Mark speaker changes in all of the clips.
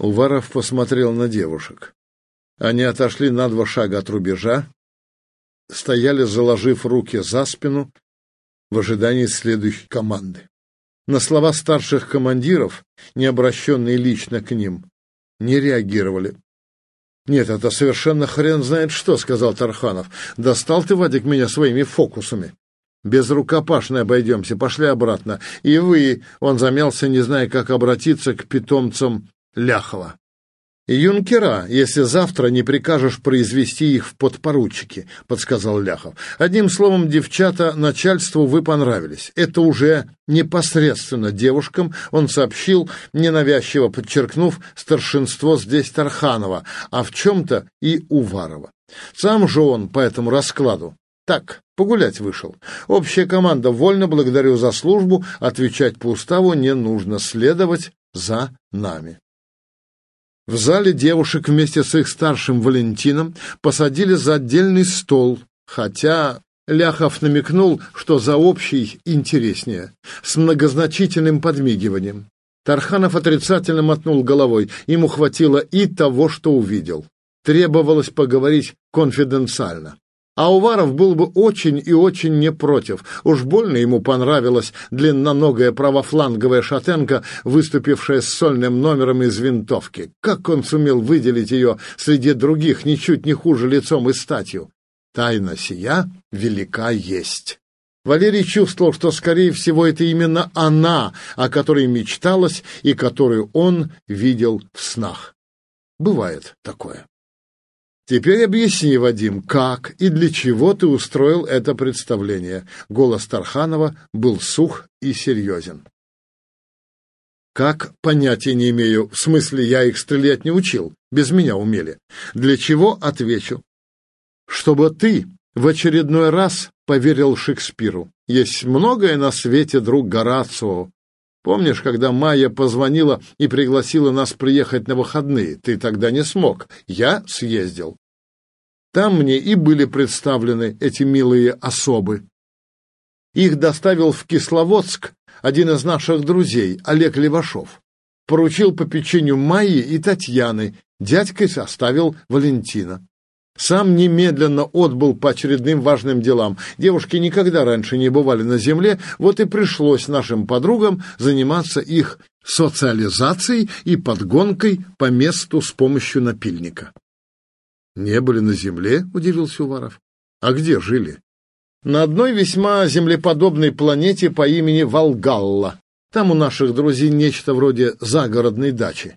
Speaker 1: Уваров посмотрел на девушек. Они отошли на два шага от рубежа, стояли, заложив руки за спину, в ожидании следующей команды. На слова старших командиров, не обращенные лично к ним, не реагировали. «Нет, это совершенно хрен знает что», — сказал Тарханов. «Достал ты, Вадик, меня своими фокусами. Без рукопашной обойдемся, пошли обратно. И вы...» — он замялся, не зная, как обратиться к питомцам Ляхова юнкера, если завтра не прикажешь произвести их в подпоручики», — подсказал Ляхов. «Одним словом, девчата, начальству вы понравились. Это уже непосредственно девушкам он сообщил, ненавязчиво подчеркнув старшинство здесь Тарханова, а в чем-то и Уварова. Сам же он по этому раскладу так, погулять вышел. Общая команда вольна, благодарю за службу, отвечать по уставу не нужно, следовать за нами. В зале девушек вместе с их старшим Валентином посадили за отдельный стол, хотя Ляхов намекнул, что за общий интереснее, с многозначительным подмигиванием. Тарханов отрицательно мотнул головой, ему хватило и того, что увидел. Требовалось поговорить конфиденциально. А Уваров был бы очень и очень не против. Уж больно ему понравилась длинноногая правофланговая шатенка, выступившая с сольным номером из винтовки. Как он сумел выделить ее среди других, ничуть не хуже лицом и статью? Тайна сия велика есть. Валерий чувствовал, что, скорее всего, это именно она, о которой мечталось и которую он видел в снах. Бывает такое. Теперь объясни, Вадим, как и для чего ты устроил это представление. Голос Тарханова был сух и серьезен. Как, понятия не имею. В смысле, я их стрелять не учил. Без меня умели. Для чего, отвечу. Чтобы ты в очередной раз поверил Шекспиру. Есть многое на свете, друг Горацио. Помнишь, когда Майя позвонила и пригласила нас приехать на выходные? Ты тогда не смог. Я съездил. Там мне и были представлены эти милые особы. Их доставил в Кисловодск один из наших друзей, Олег Левашов. Поручил по печенью Майи и Татьяны, дядькой составил Валентина. Сам немедленно отбыл по очередным важным делам. Девушки никогда раньше не бывали на земле, вот и пришлось нашим подругам заниматься их социализацией и подгонкой по месту с помощью напильника. «Не были на земле?» — удивился Уваров. «А где жили?» «На одной весьма землеподобной планете по имени Волгалла. Там у наших друзей нечто вроде загородной дачи».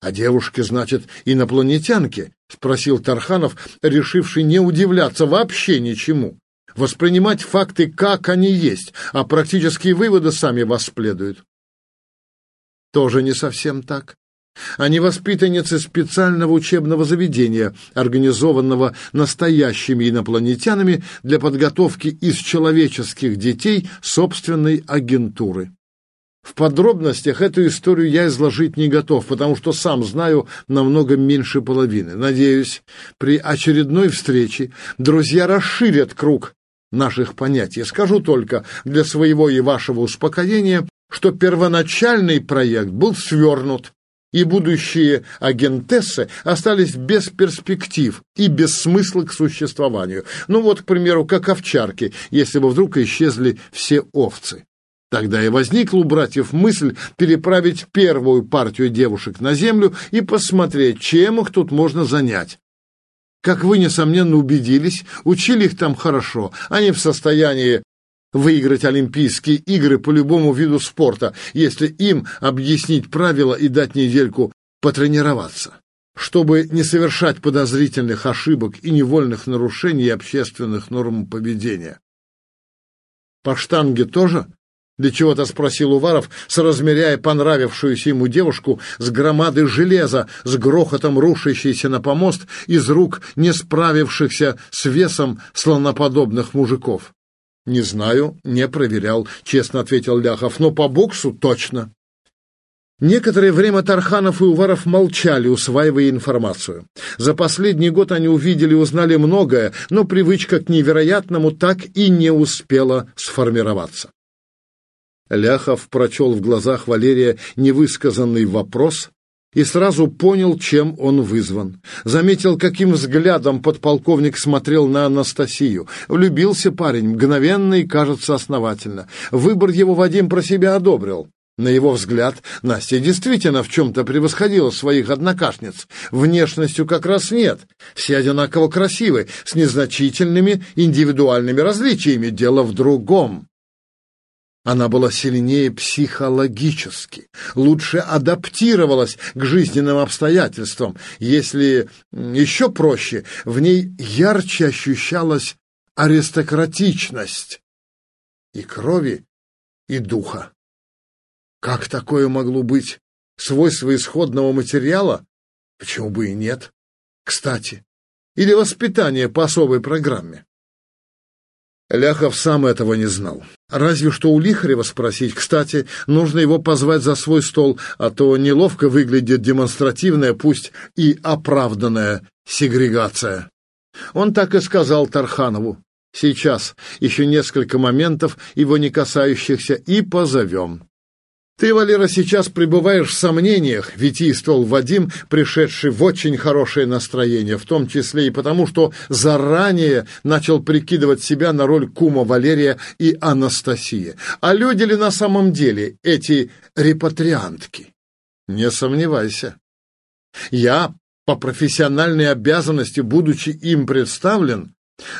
Speaker 1: «А девушки, значит, инопланетянки?» — спросил Тарханов, решивший не удивляться вообще ничему. Воспринимать факты, как они есть, а практические выводы сами воспследуют. Тоже не совсем так. Они воспитанницы специального учебного заведения, организованного настоящими инопланетянами для подготовки из человеческих детей собственной агентуры. В подробностях эту историю я изложить не готов, потому что сам знаю намного меньше половины. Надеюсь, при очередной встрече друзья расширят круг наших понятий. Скажу только для своего и вашего успокоения, что первоначальный проект был свернут, и будущие агентессы остались без перспектив и без смысла к существованию. Ну вот, к примеру, как овчарки, если бы вдруг исчезли все овцы. Тогда и возникла у братьев мысль переправить первую партию девушек на землю и посмотреть, чем их тут можно занять. Как вы, несомненно, убедились, учили их там хорошо, они в состоянии выиграть Олимпийские игры по любому виду спорта, если им объяснить правила и дать недельку потренироваться, чтобы не совершать подозрительных ошибок и невольных нарушений общественных норм поведения. По штанге тоже? Для чего-то спросил Уваров, соразмеряя понравившуюся ему девушку с громадой железа, с грохотом рушащейся на помост из рук не справившихся с весом слоноподобных мужиков. «Не знаю, не проверял», — честно ответил Ляхов, — «но по боксу точно». Некоторое время Тарханов и Уваров молчали, усваивая информацию. За последний год они увидели и узнали многое, но привычка к невероятному так и не успела сформироваться. Ляхов прочел в глазах Валерия невысказанный вопрос, и сразу понял, чем он вызван. Заметил, каким взглядом подполковник смотрел на Анастасию. Влюбился парень, мгновенно и, кажется, основательно. Выбор его Вадим про себя одобрил. На его взгляд, Настя действительно в чем-то превосходила своих однокашниц. Внешностью как раз нет. Все одинаково красивы, с незначительными индивидуальными различиями. Дело в другом. Она была сильнее психологически, лучше адаптировалась к жизненным обстоятельствам. Если еще проще, в ней ярче ощущалась аристократичность и крови, и духа. Как такое могло быть? Свойство исходного материала? Почему бы и нет? Кстати, или воспитание по особой программе? Ляхов сам этого не знал. Разве что у Лихарева спросить. Кстати, нужно его позвать за свой стол, а то неловко выглядит демонстративная, пусть и оправданная сегрегация. Он так и сказал Тарханову. Сейчас еще несколько моментов, его не касающихся, и позовем. «Ты, Валера, сейчас пребываешь в сомнениях», — витийствовал Вадим, пришедший в очень хорошее настроение, в том числе и потому, что заранее начал прикидывать себя на роль кума Валерия и Анастасии. А люди ли на самом деле эти репатриантки? Не сомневайся. Я, по профессиональной обязанности, будучи им представлен,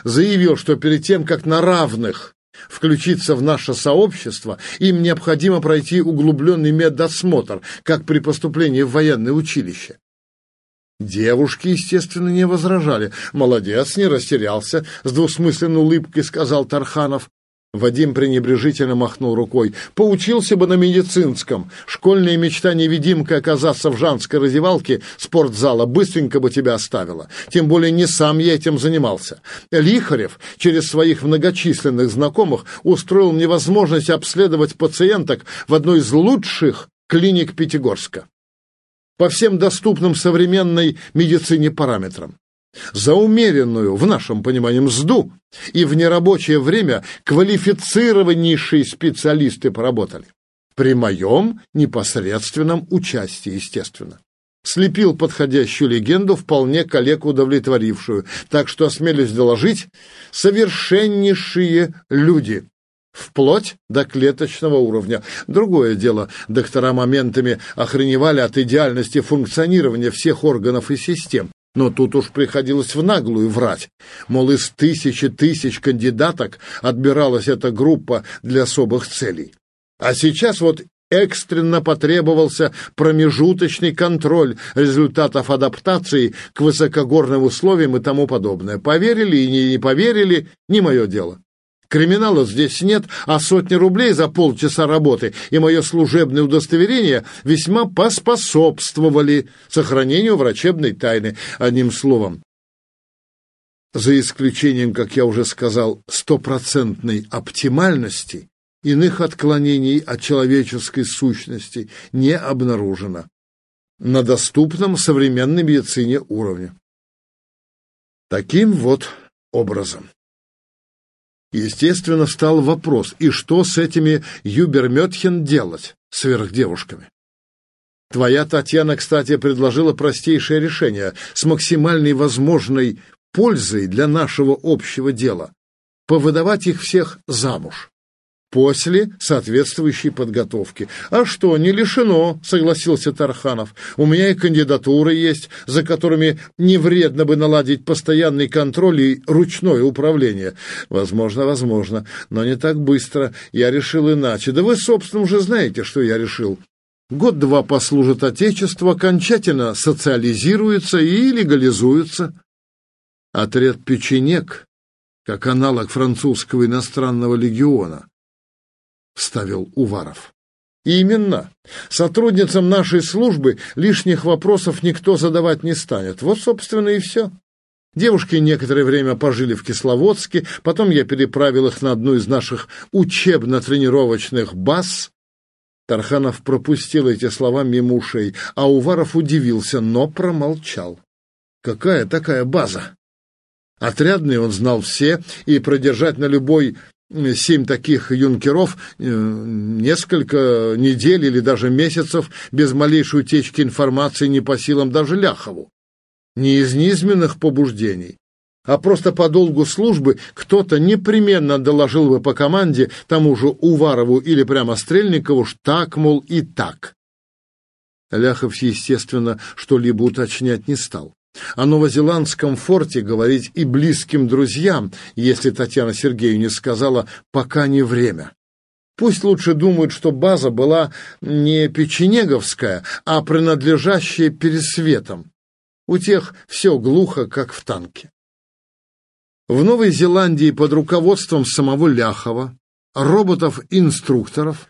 Speaker 1: заявил, что перед тем, как на равных включиться в наше сообщество, им необходимо пройти углубленный медосмотр, как при поступлении в военное училище. Девушки, естественно, не возражали. «Молодец, не растерялся», — с двусмысленной улыбкой сказал Тарханов. Вадим пренебрежительно махнул рукой. «Поучился бы на медицинском. Школьная мечта невидимкой оказаться в жанской раздевалке спортзала быстренько бы тебя оставила. Тем более не сам я этим занимался. Лихарев через своих многочисленных знакомых устроил мне возможность обследовать пациенток в одной из лучших клиник Пятигорска. По всем доступным современной медицине параметрам за умеренную, в нашем понимании, мзду и в нерабочее время квалифицированнейшие специалисты поработали. При моем непосредственном участии, естественно. Слепил подходящую легенду, вполне коллег удовлетворившую. Так что, осмелюсь доложить, совершеннейшие люди, вплоть до клеточного уровня. Другое дело, доктора моментами охреневали от идеальности функционирования всех органов и систем. Но тут уж приходилось в наглую врать. Мол, из тысячи тысяч кандидаток отбиралась эта группа для особых целей. А сейчас вот экстренно потребовался промежуточный контроль результатов адаптации к высокогорным условиям и тому подобное. Поверили и не, не поверили — не мое дело. Криминала здесь нет, а сотни рублей за полчаса работы и мое служебное удостоверение весьма поспособствовали сохранению врачебной тайны. Одним словом, за исключением, как я уже сказал, стопроцентной оптимальности, иных отклонений от человеческой сущности не обнаружено на доступном современной медицине уровне. Таким вот образом. Естественно, встал вопрос, и что с этими Юберметхен делать, сверхдевушками? Твоя Татьяна, кстати, предложила простейшее решение с максимальной возможной пользой для нашего общего дела — повыдавать их всех замуж после соответствующей подготовки. «А что, не лишено», — согласился Тарханов. «У меня и кандидатуры есть, за которыми не вредно бы наладить постоянный контроль и ручное управление». «Возможно, возможно, но не так быстро. Я решил иначе. Да вы, собственно, уже знаете, что я решил». Год-два послужит Отечеству, окончательно социализируется и легализуется. Отряд «Печенек», как аналог французского иностранного легиона, — вставил Уваров. «Именно. Сотрудницам нашей службы лишних вопросов никто задавать не станет. Вот, собственно, и все». Девушки некоторое время пожили в Кисловодске, потом я переправил их на одну из наших учебно-тренировочных баз. Тарханов пропустил эти слова мимо ушей, а Уваров удивился, но промолчал. «Какая такая база?» Отрядные он знал все, и продержать на любой семь таких юнкеров э, несколько недель или даже месяцев без малейшей утечки информации не по силам даже Ляхову. Не из низменных побуждений, а просто по долгу службы кто-то непременно доложил бы по команде тому же Уварову или прямо Стрельникову, что так, мол, и так. Ляхов, естественно, что-либо уточнять не стал. О новозеландском форте говорить и близким друзьям, если Татьяна Сергеевна сказала «пока не время». Пусть лучше думают, что база была не печенеговская, а принадлежащая пересветам. У тех все глухо, как в танке. В Новой Зеландии под руководством самого Ляхова, роботов-инструкторов,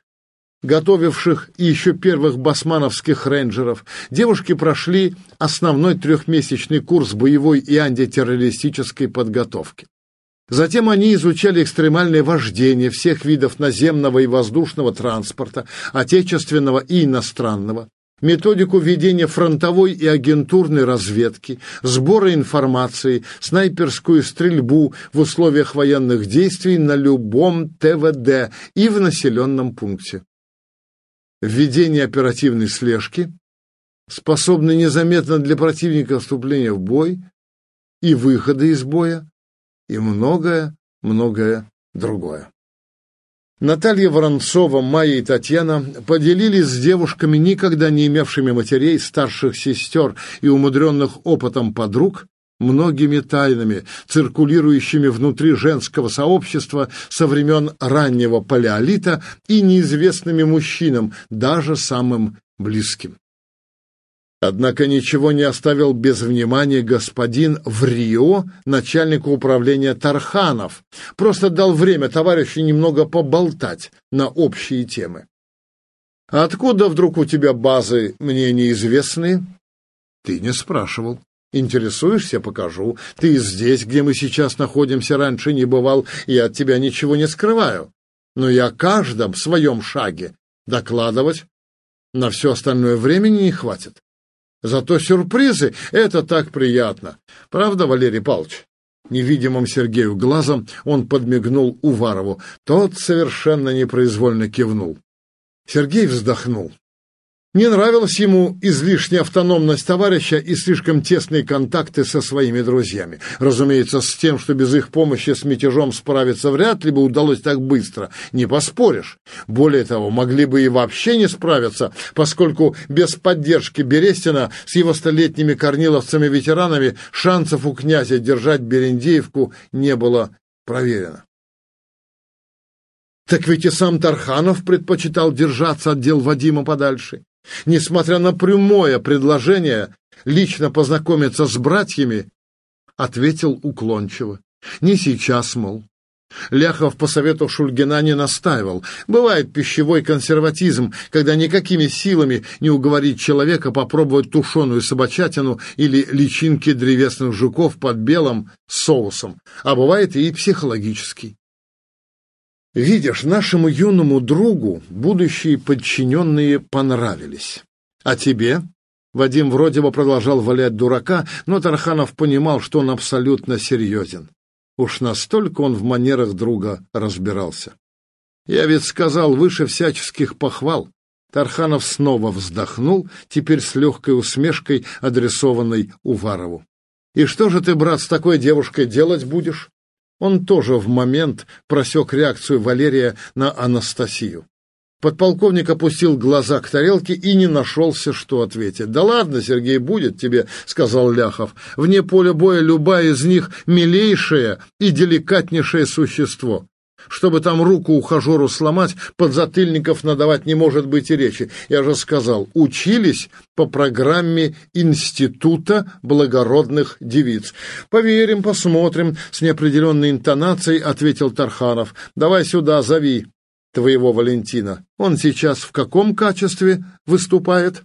Speaker 1: готовивших еще первых басмановских рейнджеров, девушки прошли основной трехмесячный курс боевой и антитеррористической подготовки. Затем они изучали экстремальное вождение всех видов наземного и воздушного транспорта, отечественного и иностранного, методику ведения фронтовой и агентурной разведки, сбора информации, снайперскую стрельбу в условиях военных действий на любом ТВД и в населенном пункте. Введение оперативной слежки, способной незаметно для противника вступления в бой и выхода из боя, и многое-многое другое. Наталья Воронцова, Майя и Татьяна поделились с девушками, никогда не имевшими матерей, старших сестер и умудренных опытом подруг, многими тайнами, циркулирующими внутри женского сообщества со времен раннего палеолита и неизвестными мужчинам, даже самым близким. Однако ничего не оставил без внимания господин в Рио, начальнику управления Тарханов. Просто дал время товарищу немного поболтать на общие темы. «Откуда вдруг у тебя базы мне неизвестные?» «Ты не спрашивал. Интересуешься, покажу. Ты здесь, где мы сейчас находимся, раньше не бывал, и от тебя ничего не скрываю. Но я каждом своем шаге докладывать на все остальное времени не хватит. Зато сюрпризы — это так приятно. Правда, Валерий Павлович? Невидимым Сергею глазом он подмигнул Уварову. Тот совершенно непроизвольно кивнул. Сергей вздохнул. Не нравилась ему излишняя автономность товарища и слишком тесные контакты со своими друзьями. Разумеется, с тем, что без их помощи с мятежом справиться вряд ли бы удалось так быстро, не поспоришь. Более того, могли бы и вообще не справиться, поскольку без поддержки Берестина с его столетними корниловцами-ветеранами шансов у князя держать Берендеевку не было проверено. Так ведь и сам Тарханов предпочитал держаться от дел Вадима подальше. Несмотря на прямое предложение лично познакомиться с братьями, ответил уклончиво. Не сейчас, мол. Ляхов по совету Шульгина не настаивал. Бывает пищевой консерватизм, когда никакими силами не уговорить человека попробовать тушеную собачатину или личинки древесных жуков под белым соусом, а бывает и психологический. Видишь, нашему юному другу будущие подчиненные понравились. А тебе? Вадим вроде бы продолжал валять дурака, но Тарханов понимал, что он абсолютно серьезен. Уж настолько он в манерах друга разбирался. Я ведь сказал выше всяческих похвал. Тарханов снова вздохнул, теперь с легкой усмешкой, адресованной Уварову. «И что же ты, брат, с такой девушкой делать будешь?» Он тоже в момент просек реакцию Валерия на Анастасию. Подполковник опустил глаза к тарелке и не нашелся, что ответить. «Да ладно, Сергей, будет тебе», — сказал Ляхов. «Вне поля боя любая из них милейшее и деликатнейшее существо. Чтобы там руку ухажеру сломать, подзатыльников надавать не может быть и речи. Я же сказал, учились по программе Института благородных девиц. Поверим, посмотрим, с неопределенной интонацией ответил Тарханов. Давай сюда, зови твоего Валентина. Он сейчас в каком качестве выступает?